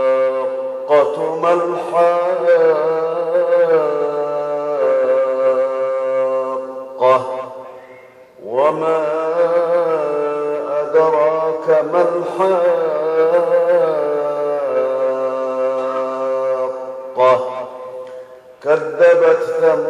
الحاقة ما الحاقة وما أدراك ما الحاقة كذبت ثمود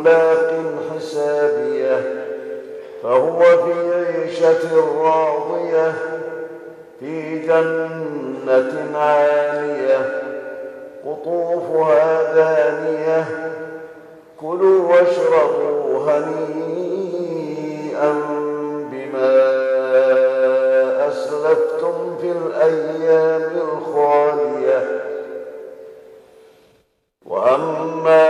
ملاق حسابية فهو في عيشة راضية في جنة عالية قطوفها دانية كلوا واشربوا هنيئا بما أسلفتم في الأيام الخالية. وأما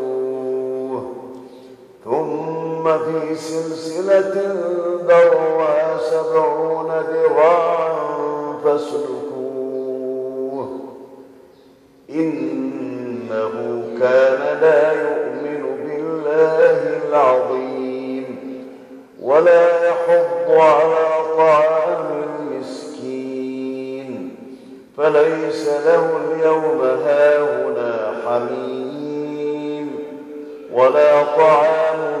ثم في سلسلة ذرها سبعون ذراعا فاسلكوه. إنه كان لا يؤمن بالله العظيم ولا يحض على طعام المسكين. فليس له اليوم هاهنا حميم ولا طعام